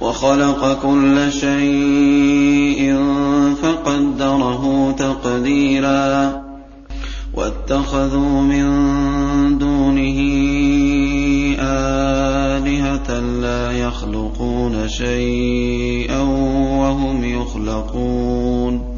وخلق كل شيء فقدره تقديرا واتخذوا من دونه آلهة لا يخلقون شيئا وهم يخلقون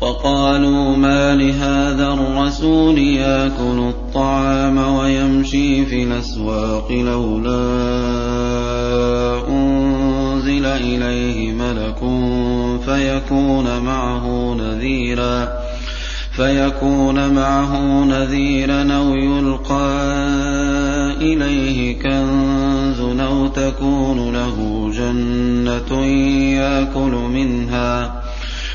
وقالوا ما لهذا الرسول ياكل الطعام ويمشي في الأسواق لولا أنزل إليه ملك فيكون معه نذيرا فيكون معه نذيرا أو يلقى إليه كنز أو تكون له جنة ياكل منها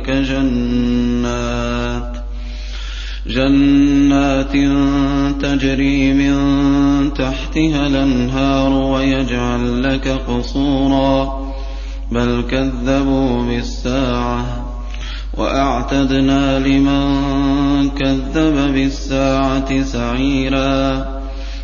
ذلك جنات. جنات تجري من تحتها الأنهار ويجعل لك قصورا. بل كذبوا بالساعة وأعتدنا لمن كذب بالساعة سعيرا.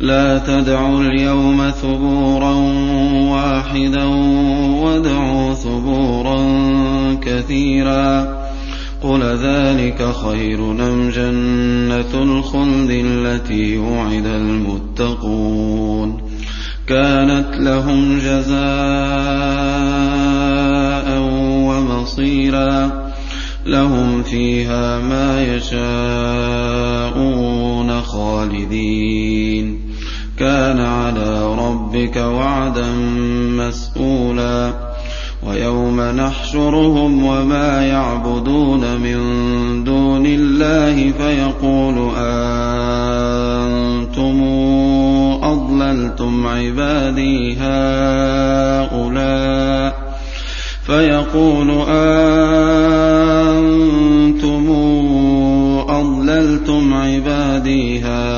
لا تدعوا اليوم ثبورا واحدا وادعوا ثبورا كثيرا قل ذلك خير أم جنة الخلد التي وعد المتقون كانت لهم جزاء ومصيرا لهم فيها ما يشاءون خالدين كان على ربك وعدا مسئولا ويوم نحشرهم وما يعبدون من دون الله فيقول أنتم أضللتم عبادي هؤلاء فيقول أنتم أضللتم عبادي هؤلاء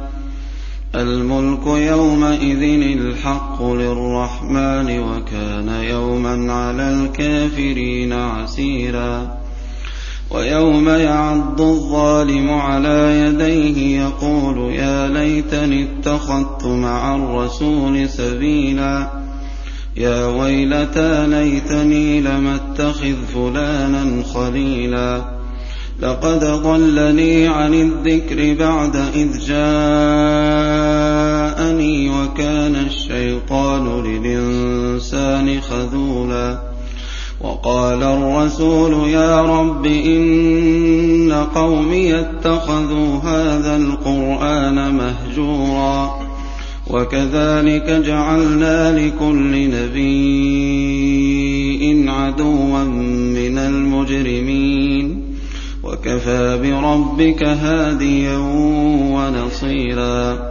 الملك يومئذ الحق للرحمن وكان يوما على الكافرين عسيرا ويوم يعض الظالم على يديه يقول يا ليتني اتخذت مع الرسول سبيلا يا ويلتى ليتني لم اتخذ فلانا خليلا لقد ضلني عن الذكر بعد إذ جاءني وكان الشيطان للإنسان خذولا وقال الرسول يا رب إن قومي اتخذوا هذا القرآن مهجورا وكذلك جعلنا لكل نبي عدوا من المجرمين وكفى بربك هاديا ونصيرا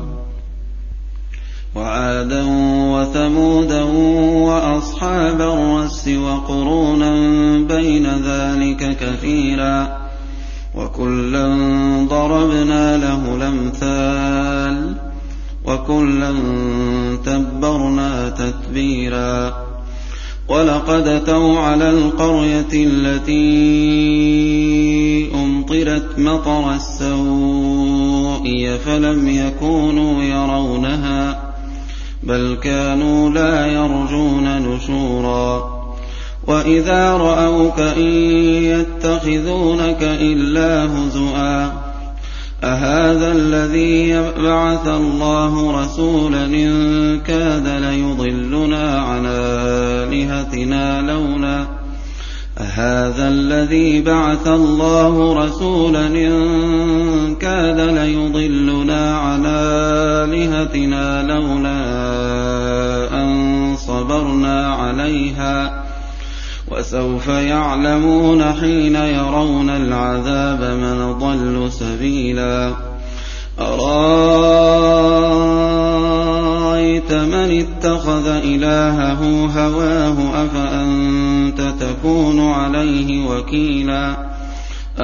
وعادا وثمودا وأصحاب الرس وقرونا بين ذلك كثيرا وكلا ضربنا له الأمثال وكلا تبرنا تتبيرا ولقد أتوا على القرية التي أمطرت مطر السوء فلم يكونوا يرونها بل كانوا لا يرجون نشورا. وإذا رأوك إن يتخذونك إلا هزؤا أهذا الذي يبعث الله رسولا إن كاد ليضلنا عن آلهتنا لولا أهذا الذي بعث الله رسولا إن كاد ليضلنا عن آلهتنا لولا أن صبرنا عليها وسوف يعلمون حين يرون العذاب من ضل سبيلا أرأيت من اتخذ إلهه هواه أفأنت تكون عليه وكيلا.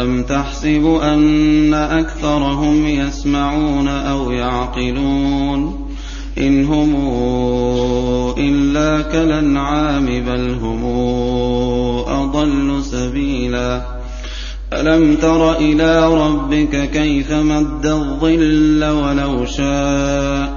أم تحسب أن أكثرهم يسمعون أو يعقلون؟ إن هم إلا كالأنعام بل هم أضل سبيلا. ألم تر إلى ربك كيف مد الظل ولو شاء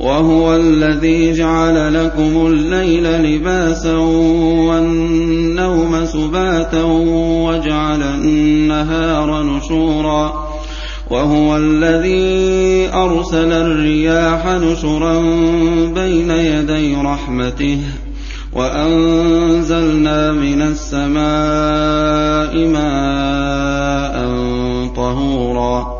وهو الذي جعل لكم الليل لباسا والنوم سباتا وجعل النهار نشورا وهو الذي أرسل الرياح نشرا بين يدي رحمته وأنزلنا من السماء ماء طهورا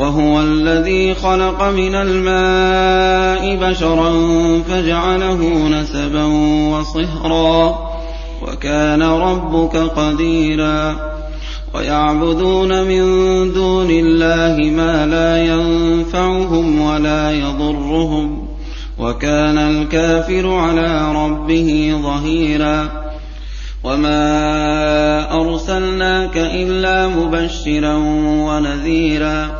وهو الذي خلق من الماء بشرا فجعله نسبا وصهرا وكان ربك قديرا. ويعبدون من دون الله ما لا ينفعهم ولا يضرهم. وكان الكافر على ربه ظهيرا. وما أرسلناك إلا مبشرا ونذيرا.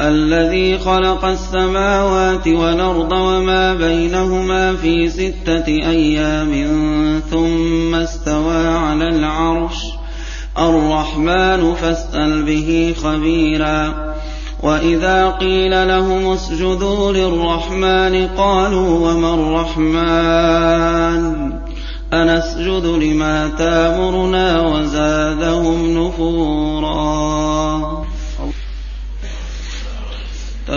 الذي خلق السماوات والأرض وما بينهما في ستة أيام ثم استوى على العرش. الرحمن فاسأل به خبيرا. وإذا قيل لهم اسجدوا للرحمن قالوا وما الرحمن؟ أنسجد لما تامرنا وزادهم نفورا.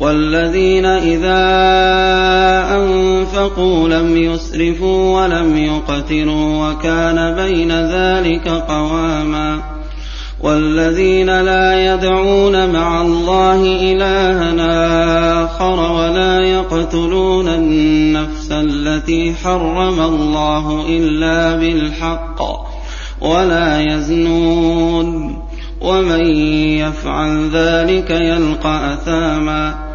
والذين إذا أنفقوا لم يسرفوا ولم يقتروا وكان بين ذلك قواما والذين لا يدعون مع الله إلها آخر ولا يقتلون النفس التي حرم الله إلا بالحق ولا يزنون ومن يفعل ذلك يلقى أثاما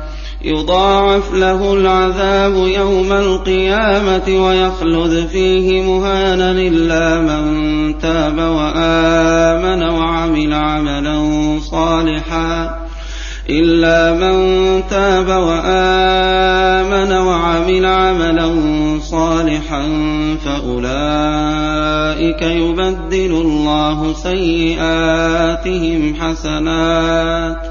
يضاعف له العذاب يوم القيامة ويخلد فيه مهانا إلا من تاب وآمن وعمل عملا صالحا إلا من تاب وآمن وعمل عملا صالحا فأولئك يبدل الله سيئاتهم حسنات